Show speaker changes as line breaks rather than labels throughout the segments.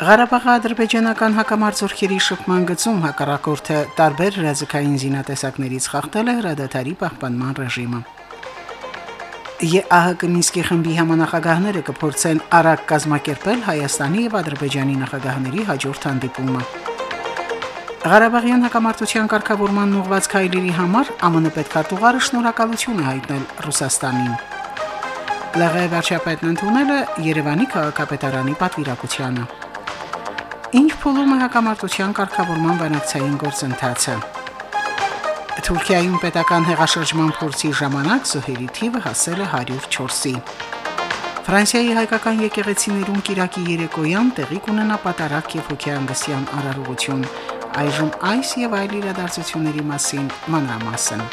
Ղարաբաղի ադրբեջանական հակամարտությունների շփման գծում հակառակորդը տարբեր ռազմական զինատեսակներից խախտել է հրադադարի պահպանման ռեժիմը։ ԵԱՀԿ Մինսկի խմբի համանախագահները կփորձեն արագ կազմակերպել Հայաստանի եւ Ադրբեջանի նախագահների հաջորդ հանդիպումը։ Ղարաբաղյան հակամարտության կարգավորման ուղղված քայլերի համար ԱՄՆ պետքարտուղարը շնորհակալություն է հայտնել Ռուսաստանին։ ԼՂ վարչապետն ընդունել է Երևանի քաղաքապետարանի պատվիրակությանը։ Ինչ փուլում է հակամարտության կարգավորման բանակցային գործընթացը։ Թուրքիայում պետական հեղաշրջման փորձի ժամանակ զոհերի թիվը հասել է 104-ի։ Ֆրանսիայի հայկական եկեղեցիներում Կիրակի երեկոյան տեղի կունենա պատարակ եւ հոգեանգստյան արարողություն։ Այժմ այս եւ այլ իրադարձությունների մասին մանրամասն։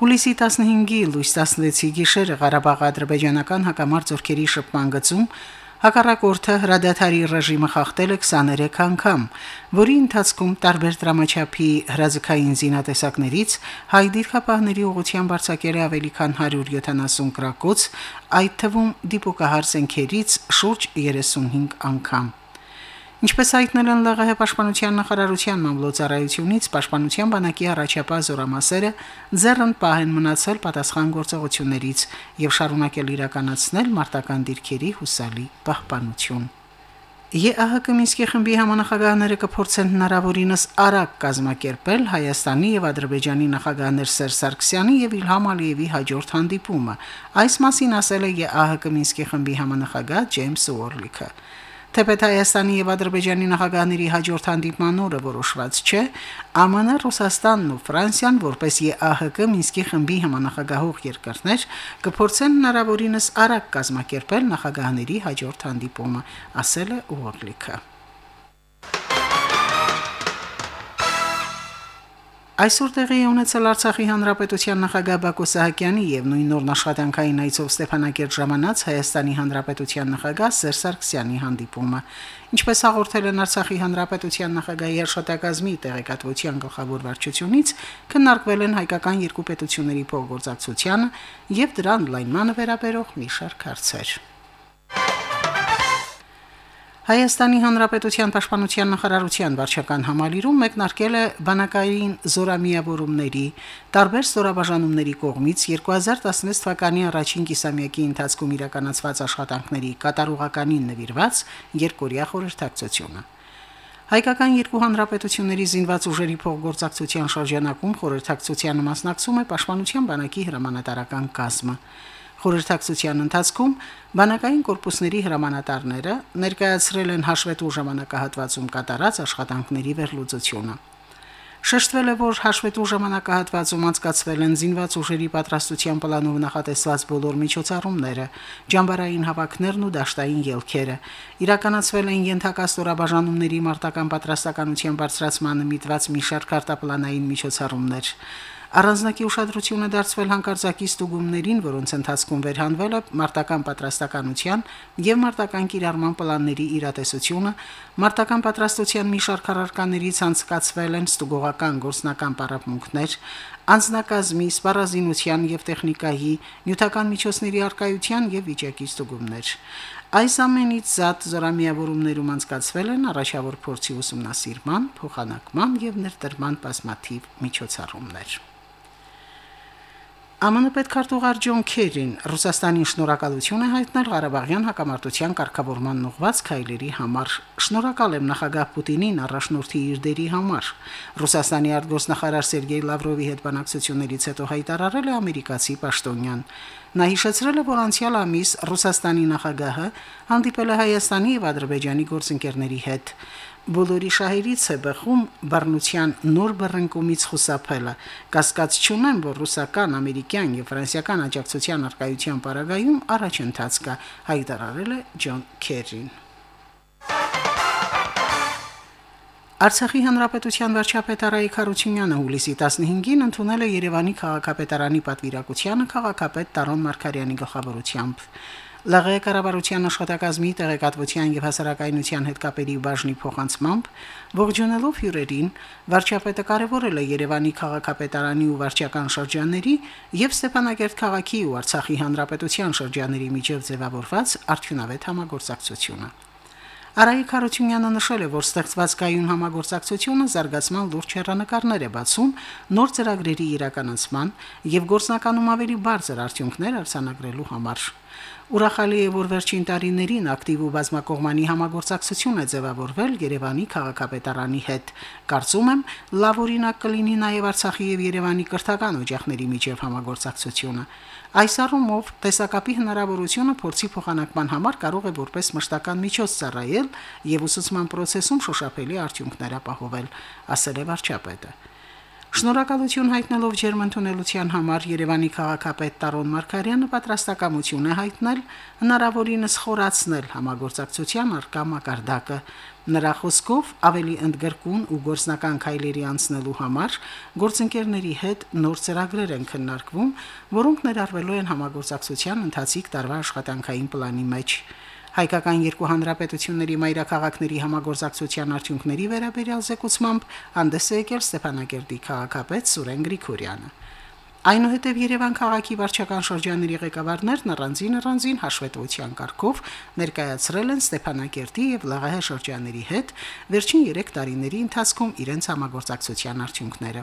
Հուլիսի 15-ի լույս 16-ի գիշերը Ղարաբաղի ադրբեջանական հակամարտ զորքերի շփման գծում Հակառակորդը հրադադարի ռեժիմը խախտել է 23 անգամ, որի ընթացքում տարբեր դրամաչափի հրաձգային զինատեսակներից հայ դիրքապահների ուղղությամբ արձակել է ավելի քան 170 գրակոց, այդ թվում դիպուկահար զենքերից շուրջ 35 անգամ։ Ինչպես հայտնել են ԼՂՀ պաշտպանության նախարարության մամլոյցարայությունից, պաշտպանության բանակի առաջապահ զորամասերը ձեռն պահ են մնացել պատասխան գործողություններից եւ շարունակել իրականացնել մարտական դիրքերի հուսալի պահպանություն։ ԵԱՀԿ Մինսկի խմբի համանախագահները կփորձեն հնարավորինս արագ կազմակերպել Հայաստանի եւ Ադրբեջանի նախագահներ Սերժ Սարգսյանի եւ Իլհամ Ալիևի հաջորդ հանդիպումը։ Այս մասին ասել է ԵԱՀԿ Մինսկի խմբի համանախագահ Ջեյմս Ուորլիքը։ Թեպետ Հայաստանի եւ Ադրբեջանի նախագահների հաջորդ հանդիպման օրը որոշված չէ, ԱՄՆ, Ռուսաստանն ու Ֆրանսիան որպես ԵԱՀԿ Մինսկի խմբի համանախագահող երկրներ կփորձեն հնարավորինս արագ կազմակերպել նախագահների հաջորդ հանդիպումը, ասել է Ուորլիքը։ Այսօր տեղի ունեցել Արցախի հանրապետության նախագահ Բակո Սահակյանի եւ նույն նոր աշխատանքային այցով Ստեփանակերտ ժամանած Հայաստանի հանրապետության նախագահ Սերժ Սարգսյանի հանդիպումը։ Ինչպես հաղորդել են Արցախի հանրապետության նախագահի աշխատակազմի տեղեկատվության գլխավոր վարչությունից, քննարկվել են հայկական երկու պետությունների փոխգործակցությանը եւ դրան լայնմանը վերաբերող մի շարք հարցեր։ Հայաստանի Հանրապետության Պաշտպանության նախարարության վարչական համալիրում մեկնարկել է բանակային զորամիավորումների տարբեր զորաբաժանումների կողմից 2016 թվականի առաջին կիսամյակի ընթացքում իրականացված աշխատանքների կատարողականին նվիրված երկորյա խորհրդակցությունը։ Հայկական երկու հանրապետությունների զինված ուժերի փոխգործակցության շրջանակում խորհրդակցությանը մասնակցում է Պաշտպանության բանակի հրամանատարական կազմը։ Խորհրդակցության ընթացքում բանակային կորպուսների հրամանատարները ներկայացրել են հաշվետու ժամանակահատվածում կատարած աշխատանքների վերլուծությունը։ Շեշտվել է, որ հաշվետու ժամանակահատվածում անցկացվել են զինված ուժերի պատրաստության պլանով նախատեսված բոլոր միջոցառումները, ջամբարային հավաքներն ու դաշտային ելքերը։ Իրականացվել են ենթակաստորաբաժանումների մարտական պատրաստականության բարձրացմանը միտված մի շարք արտապլանային միջոցառումներ։ Առանձնակի ուշադրությունը դարձվել հանկարծակի ստուգումներին, որոնց ընթացքում վերհանվել է մարտական պատրաստականության եւ մարտական կիրառման պլանների իրատեսությունը, մարտական պատրաստության մի շարք առարկաներից անցկացվել են ստուգողական գործնական պարապմունքներ, անձնակազմի, սպառազինության եւ տեխնիկայի, նյութական միջոցների արկայության եւ վիճակի ստուգումներ։ Այս ամենից զատ զորամիավորումներում անցկացվել են առաջավոր փորձի ուսումնասիրման, փոխանակման եւ ներդրման բազմաթիվ միջոցառումներ։ ԱՄՆ պետքարտուղար Ջոն Քերին Ռուսաստանին շնորհակալություն է հայտնել Ղարաբաղյան հակամարտության կարգավորման ուղված քայլերի համար։ Շնորհակալ եմ նախագահ Պուտինին առաջնորդի իր դերի համար։ Ռուսաստանի արտգործնախարար Սերգեյ Լավրովի հետ բանակցություններից հետո հայտարարել է ամերիկացի պաշտոնյան։ Նա հիշեցրել է, որ անցյալ ամիս Ռուսաստանի նախագահը հանդիպել է Հայաստանի եւ Ադրբեջանի գործընկերների հետ բոլորի շահերից է բխում բռնության նոր բռնկումից խուսափելը։ Կասկած չունեմ, որ ռուսական, ամերիկյան եւ ֆրանսիական աջակցության արկայության պարագայում առաջընթաց կա, հայտարարել է Ջոն Քերին։ Արցախի հանրապետության վարչապետ Արայիկ Խարությունյանը հուլիսի 15-ին ընդունել է Երևանի քաղաքապետարանի պատվիրակությանը քաղաքապետ Տարոն Մարկարյանի գլխավորությամբ։ ԼՂ կառավարության աշխատակազմի տեղեկատվության եւ հասարակայնության հետ կապերի բաժնի փոխանցմամբ ողջունելով հյուրերին վարչապետը կարևորել է Երևանի քաղաքապետարանի ու վարչական շրջանների եւ Ստեփանագերտ քաղաքի ու Արցախի հանրապետության շրջանների միջև ձևավորված արդյունավետ համագործակցությունը։ Արայիկ Խարությունյանը նշել է, որ ստեղծված կայուն համագործակցությունը զարգացման լուրջ հերանեկարներ է բացում նոր ծրագրերի իրականացման եւ գործնականում ավելի բարձր արդյունքներ արձանագրելու համար։ Ուրախալի է, որ վերջին տարիներին ակտիվ ու բազմակողմանի համագործակցություն է ձևավորվել Երևանի քաղաքապետարանի հետ։ Կարծում եմ, լավ օրինակ կլինի նաև Արցախի եւ Երևանի կրթական օջախների միջև համագործակցությունը։ Այս առումով տեսակապի հնարավորությունը փորձի փոխանակման համար կարող է որպես մշտական միջոց ծառայել եւ ուսուցման process-ում շոշափելի արդյունքներ ապահովել, ասել է վարչապետը։ Շնորհակալություն հայտնելով ջերմընդունելության համար Երևանի քաղաքապետ Տարոն Մարկարյանը պատրաստակամություն է հայտնել հնարավորինս խորացնել համագործակցության արկա մակարդակը։ Նրա խոսքով ավելի ընդգրկուն ու գործնական քայլերի անցնելու համար գործընկերների հետ նոր ծրագրեր են քննարկվում, որոնք ներառվելու են համագործակցության ընթացիկ տարվա աշխատանքային պլանի մեջ։ Հայկական երկու հանրապետությունների մայրաքաղաքների համագործակցության արդյունքների վերաբերյալ զեկուցմամբ հանդես է եկել Ստեփանագերդի քաղաքապետ Սուրեն Գրիգորյանը։ Այնուհետև Երևան քաղաքի վարչական շրջանների ղեկավարներն առանձին առանձին հաշվետվության կարգով ներկայացրել են Ստեփանակերտի եւ ԼՂՀ շրջանների հետ վերջին 3 տարիների ընթացքում իրենց համագործակցության արդյունքները։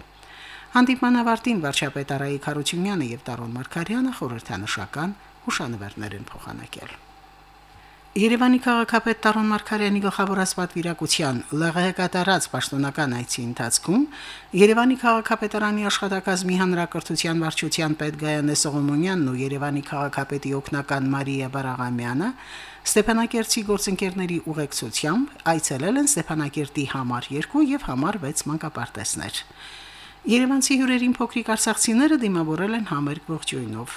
Հանդիպման ավարտին վարչապետ Արայիկ Խարությունյանը եւ Տարոն Մարկարյանը խորհրդանշական հուշանվերներ են փոխանակել։ Երևանի քաղաքապետ Տարոն Մարկարյանի գլխավորած պատվիրակության ԼՂՀ կատարած պաշտոնական այցի ընթացքում Երևանի քաղաքապետարանի աշխատակազմի հանրակրթության վարչության պետ Գայանե Սողոմոնյանն ու Երևանի քաղաքապետի օգնական Մարիա Բարաղամյանը Ստեփանակերտի գործընկերների ուղեկցությամբ այցելել են Ստեփանակերտի համար 2 եւ համար 6 մանկապարտեզներ։ Երևանցի հյուրերին փոքրիկ արցախցիները դիմավորել են համերգ ողջույնով։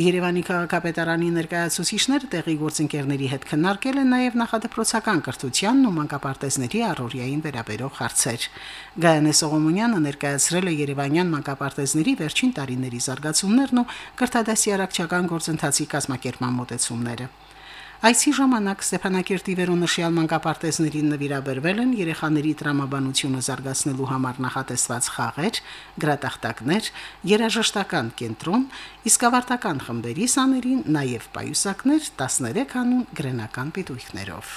Երևանի քաղաքապետարանի ներկայացուցիչները տեղի գործընկերների հետ քննարկել են նաև նախադպրոցական կրթությանն ու մանկապարտեզների առօրյային վերաբերող հարցեր։ Գայանե Սողոմոնյանը ներկայացրել է Երևանյան մանկապարտեզների վերջին տարիների զարգացումներն ու կրթադասի արարչական գործընթացի կազմակերպման մոտեցումները։ Այսի ժամանակ Ստեփանակերտի վերոնշյալ մանկապարտեզներին նվիրաբերվել են երեխաների տրամաբանությունը զարգացնելու համար նախատեսված խաղեր, գրատախտակներ, երաժշտական կենտրոն, իսկ ավարտական խմբերի սաներին նաև պայուսակներ 13 անուն գրենական պիտույքներով։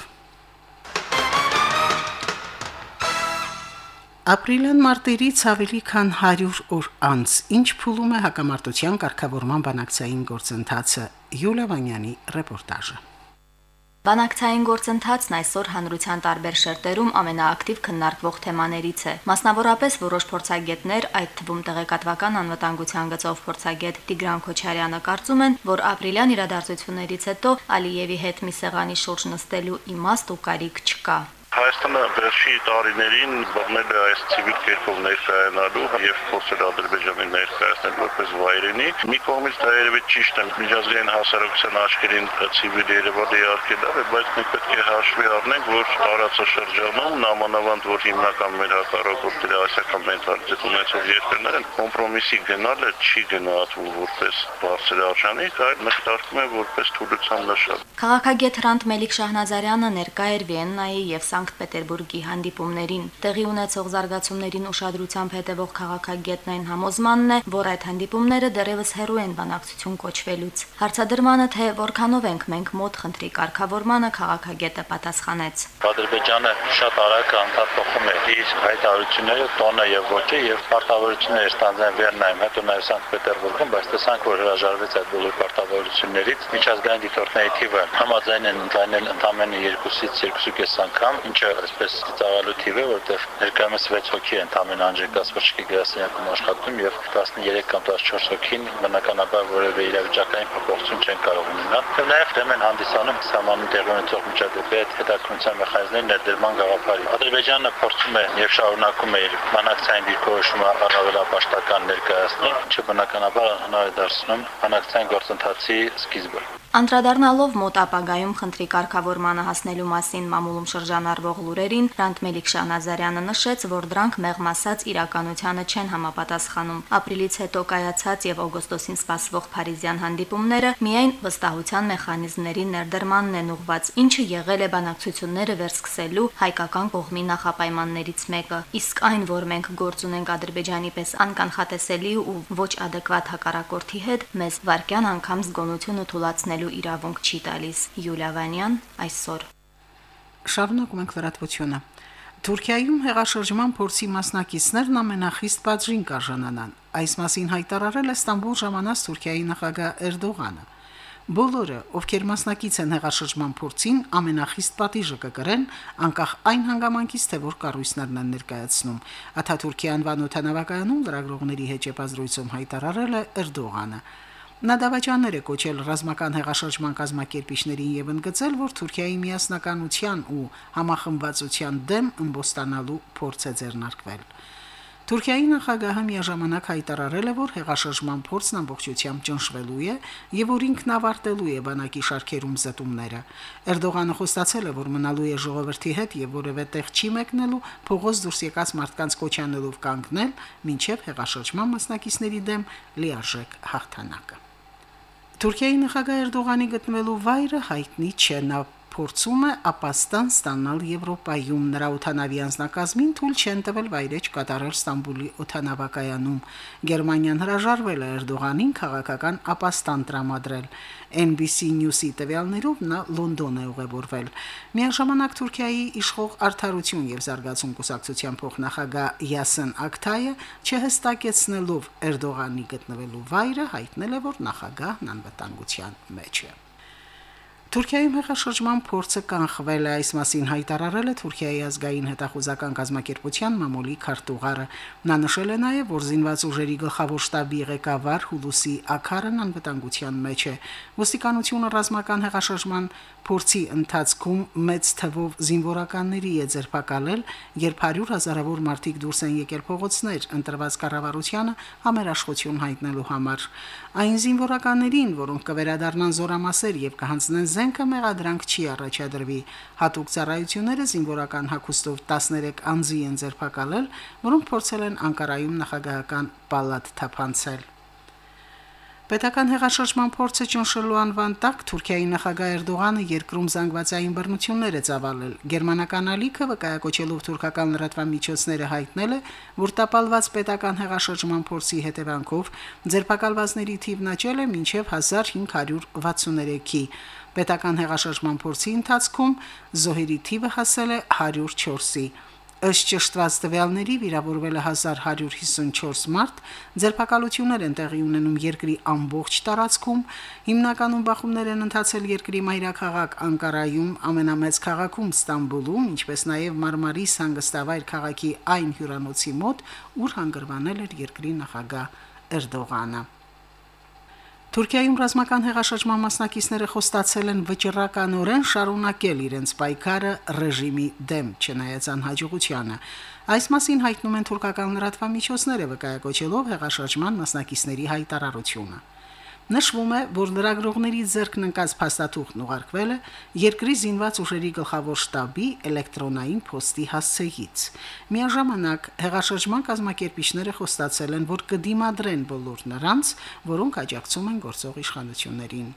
Ապրիլյան մարտերից ավելի քան 100 օր անց ինչ փուլում է հակամարտության կարգավորման բանակցային գործընթացը Յուլիա Վանյանի ռեպորտաժը
Բանակցային գործընթացն այսօր հանրության տարբեր շերտերում ամենաակտիվ քննարկվող թեմաներից է։ Մասնավորապես որոշ փորձագետներ, այդ թվում տեղեկատվական անվտանգության գծով փորձագետ Տիգրան Քոչարյանը կարծում են, որ ապրիլյան իրադարձություններից հետո Ալիևի հետ մի սեղանի շուրջ նստելու իմաստ ու կարիք չկա։
Հայաստանը վերջի տարիներին բռնել է այս ցիվիլ կերպով ներկայանալու եւ փորձել Ադրբեջանի ներկայացնել որպես վայրենի։ Մի կողմից դա երևի ճիշտ է, միջազգային հասարակության աչքերին ցիվիլ Երևանը իհարկե լավ է, բայց մենք պետք է հաշվի առնենք, որ տարածաշրջանում նամանավանդ որ հիմնական մեր հակառակորդները ասիական մենտալիտետ ունեցող երկրներ են, կոմպրոմիսի գնալը չի գնահատվում որպես բարձր արժանիք, այլ մշտարկում է որպես թուլության նշան։
Քաղաքագետ Հրանտ Մելիք Շահնազարյանը ներկա էր Վիեննայի եւ Սանկտ Պետերբուրգի հանդիպումներին։ Տեղի ունեցող զարգացումներին ուշադրությամբ հետևող քաղաքագետն այն համոզմանն է, որ այդ հանդիպումները դեռևս հերու են բանակցություն կոչվելուց։ Հարցադրմանը թե որքանով ենք մենք մոտ խնդրի կարգավորմանը քաղաքագետը պատասխանեց։
Ադրբեջանը շատ արագ անդրադառնում է իր հայտարարությունները տոնը եւ ոճը եւ պարտավորությունները ստանձնել Վերնայում, հետո նաեւ Սանկտ Պետերբուրգում, բայց տեսանք, որ հրաժարվեց այդ բոլոր պարտավորություններից։ Միջազգային դիտորդների թիվը համաձայն են ընդլայնել ընդամենը 2-ից 2.5 անգամ, ինչը այսպես ծավալու թիվ է, որտեղ ներկայումս 6 հոգի են ամեն անջեկած վրճկի գրասենյակում աշխատում եւ 13 կամ 14 հոգին բնականաբար որևէ իրավիճակային փոփոխություն չեն կարող ունենալ։ Եվ նաեւ դեմ են հանդիսանում սահմանում տեղի ունեցող միջադեպի հետ հետաքրքրության մեխանիզմների ներդրման գաղափարի։ Ադրբեջանը փորձում է եւ շարունակում է իր բանակցային դիրքորոշումը առավելապաշտական ներկայացնել, ինչը բնականաբար հնար է դարձնում բանակցային գործընթացի սկիզբը։
Անդրադառնալով մոտ ապագայում խնդրի կարգավորմանը հասնելու մասին մամուլում շրջանառվող լուրերին, Հրանտ Մելիք Շահնազարյանը նշեց, որ դրանք մեղմ ասած իրականությանը չեն համապատասխանում։ Ապրիլից հետո կայացած եւ օգոստոսին սպասվող Փարիզյան հանդիպումները միայն վստահության մեխանիզմների ներդրմանն են ուղված, ինչը եղել է բանակցությունները վերսկսելու հայկական կողմի նախապայմաններից մեկը։ Իսկ այն, որ մենք գործ ունենք Ադրբեջանի պես անկանխատեսելի ու ոչ adekvat հակառակորդի հետ, մեզ վարկյան անգամ զգոնությունը թույլատրել անելու իրավունք չի տալիս։ Յուլիա Վանյան այսօր։
Շարունակում ենք լրատվությունը։ Թուրքիայում հեղաշրջման փորձի մասնակիցներն ամենախիստ բաժին կարժանանան։ Այս մասին հայտարարել է Ստամբուլ ժամանած Թուրքիայի նախագահ Էրդողանը։ Բոլորը, ովքեր մասնակից են հեղաշրջման փորձին, ամենախիստ պատիժը կկրեն, անկախ այն հանգամանքից, թե որ կառույցներն են ներկայացնում։ Աթաթուրքյան վանոթանավակայանում լրագրողների հետ ճեպազրույցում հայտարարել է Էրդողանը։ Նա դավաճաններ է կոչել ռազմական հեղաշրջման կազմակերպիչներին եւ ընդգծել, որ Թուրքիայի միասնականության ու համախմբվածության դեմ ըմբոստանալու փորձ է ձեռնարկվել։ Թուրքիայի նախագահը միաժամանակ հայտարարել է, որ հեղաշրջման փորձն ամբողջությամբ ճնշվելու է եւ որ ինքն ավարտելու է բանակի շարքերում զտումները։ Էրդողանը խոստացել է, որ մնալու է ժողովրդի հետ եւ որևէ տեղ չի մեկնելու փողոց դուրս եկած մարդկանց կոչանելով կանգնել, մինչեւ հեղաշրջման մասնակիցների դեմ լիարժեք հաղթանակը։ Թուրքիայի նախագահ Էրդողանի գտնվելու վայրը հայտնի չէ, նա փորձում է ապաստան ստանալ Եվրոպայում։ Նրա օթանավի անձնակազմին թույլ չեն տվել վայրեջ կատարել Ստամբուլի օթանավակայանում։ Գերմանիան հրաժարվել է Էրդողանին քաղաքական ապաստան տրամադրել։ NBC News-ի տվյալներով նա Լոնդոն է ուղևորվել։ Միաժամանակ Թուրքիայի իշխող արդարություն եւ զարգացում կուսակցության փոխնախագահ Յասեն Ակթայը չհստակեցնելով Էրդողանի գտնվելու վայրը հայտնել է, որ նախագահն անվտանգության մեջ է։ Թուրքիայում հեղաշրջման փորձը կանխվել է, այս մասին հայտարարել է Թուրքիայի ազգային հետախուզական կազմակերպության մամուլի քարտուղարը։ Նա նշել է նաև, որ զինված ուժերի գլխավոր շտաբի ղեկավար Հուլուսի Աքարն անվտանգության մեջ է։ Ոստիկանությունը ռազմական հեղաշրջման փորձի ընթացքում մեծ թվով զինվորականների է ձերբակալել, երբ 100 հազարավոր մարդիկ դուրս են եկել փողոցներ ընտրված կառավարությանը համերաշխություն հայտնելու համար։ Այն զինվորականներին, որոնք կվերադառնան զորամասեր եւ կհանձնեն զենքը, մեղադրանք չի առաջադրվի։ Հատուկ ծառայությունները զինվորական հագուստով 13 անձի են ձերբակալել, որոնք փորձել են Անկարայում նախագահական պալատ թափանցել։ Պետական հեղաշրջման փորձը ճնշելու անվան տակ Թուրքիայի նախագահ Էրդողանը երկրում զանգվածային բռնություններ է ծավալել։ Գերմանական ալիքը վկայակոչելով թուրքական լրատվամիջոցները հայտնել է, որ տապալված պետական հեղաշրջման փորձի հետևանքով ձերբակալվածների թիվն աճել է մինչև 1563-ի։ Պետական հեղաշրջման փորձի ընթացքում զոհերի թիվը հասել է 104-ի։ Ըստ ճշտված տվյալների վիրավորվել է 1154 մարդ, ձերբակալություններ են տեղի ունենում երկրի ամբողջ տարածքում, հիմնականում բախումներ են ընթացել երկրի մայրաքաղաք Անկարայում, ամենամեծ քաղաքում Ստամբուլում, ինչպես նաև Մարմարիս հանգստավայր քաղաքի այն հյուրանոցի մոտ, ուր հանգրվանել էր երկրի նախագահ Էրդողանը։ Թուրքիայում ռազմական հեղաշրջման մասնակիցները խոստացել են վճռականորեն շարունակել իրենց պայքարը ռեժիմի դեմ, չնայած անհաջողությանը։ Այս մասին հայտնում են թուրքական լրատվամիջոցները վկայակոչելով հեղաշրջման մասնակիցների հայտարարությունը։ Նշվում է, որ լրագրողների ձեռքն ընկած փաստաթուղթն ուղարկվել է երկրի զինված ուժերի գլխավոր շտաբի էլեկտրոնային փոստի հասցեից։ Միաժամանակ հեղաշրջման կազմակերպիչները խոստացել են, որ կդիմադրեն բոլոր նրանց, որոնք աջակցում են գործող իշխանություններին։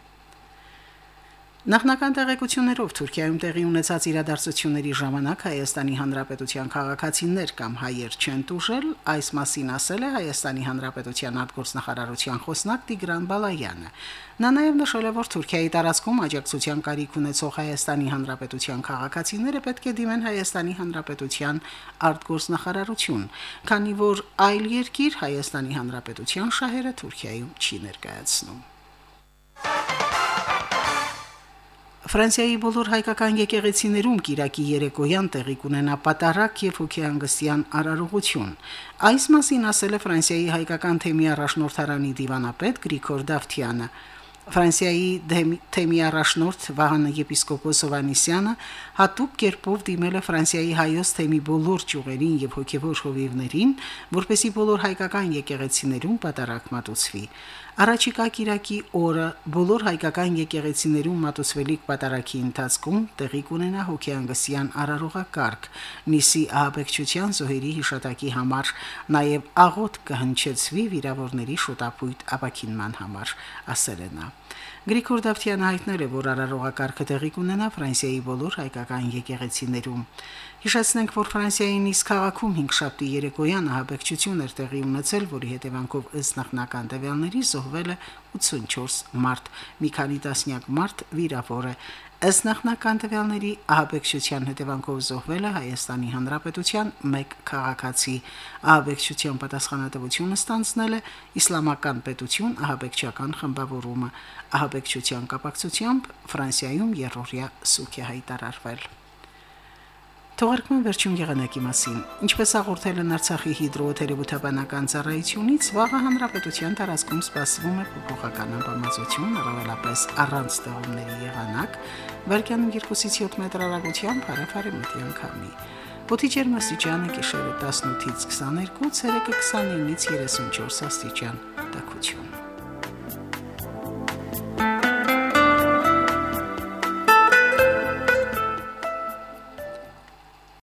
Նախնական տեղեկություններով Թուրքիայում տեղի ունեցած իրադարձությունների ժամանակ Հայաստանի Հանրապետության քաղաքացիներ կամ հայեր չեն տուժել, այս մասին ասել է Հայաստանի Հանրապետության արտգործնախարարության խոսնակ Տիգրան Բալայանը։ Նա նաև նշել է, որ Թուրքիայի տարածքում աջակցության կարիք ունեցող Հայաստանի Հանրապետության քաղաքացիները պետք է դիմեն Հայաստանի Հանրապետության արտգործնախարարություն, քանի որ այլ երկիր Հայաստանի Հանրապետության շահերը Թուրքիայում չի ներկայացնում։ Ֆրանսիայի բոլոր հայկական եկեղեցիներում Կիրակի երեկոյան տեղի կունենա պատարակ եւ հոգեանգստյան արարողություն։ Այս մասին ասել է Ֆրանսիայի հայկական թեմի առաջնորդարանի դիվանապետ Գրիգոր Դավթյանը։ Ֆրանսիայի թեմի առաջնորդ Վահան եպիսկոպոս Հովանիսյանը հատուկ կերպով դիմել է Ֆրանսիայի հայոց թեմի բոլոր ճյուղերին եւ հոգեվոր հովիվներին, որպեսի բոլոր հայկական եկեղեցիներում պատարակ մատուցվի։ Առաջիկա Կիրակի օրը բոլոր հայկական եկեղեցիներում մատուցվելիք պատարակի ընթացքում տեղի կունենա հոգեանգսյան արարողակարգ, նիսի ահաբեկչության զոհերի հիշատակի համար, նաև աղոտ կհնչեցվի վիրավորների շոտապույտ ապակինման համար, ասել է նա. Գրիգոր Դավթյանը հայտնել է, որ արարողակարգը տեղի կունենա Ֆրանսիայի բոլոր հայկական եկեղեցիներում։ Հիշեցնենք, որ Ֆրանսիայի Նիս քաղաքում 5 շաբթի երեկոյան ահաբեկչություն էր տեղի ունեցել, որի հետևանքով ըստ նախնական տվյալների զոհվել է 84 մարդ, մի քանի տասնյակ մարդ վիրավոր է։ Ըստ նախնական տվյալների ահաբեկչության հետևանքով զոհվել է Հայաստանի Հանրապետության 1 քաղաքացի։ Ահաբեկչության պատասխանատվությունը ստանձնել է Իսլամական պետություն ահաբեկչական խմբավորումը։ Ահաբեկչության կապակցությամբ Ֆրանսիայում երրորդյա սուք է հայտարարվել։ Թողարկման վերջին եղանակի մասին։ Ինչպես հաղորդել են Արցախի հիդրոթերապևտաբանական ծառայությունից, վաղը հանրապետության տարածքում սպասվում է փոփոխական ամպամածություն, առավելապես առանց ստեղումների եղանակ, վարկյանում 2-ից 7 մետր հեռագությամբ հարավարի մտյան քամի։ Օդի ջերմաստիճանը գիշերը 18-ից 22, ցերեկը 29-ից 34 աստիճան։ Տակություն։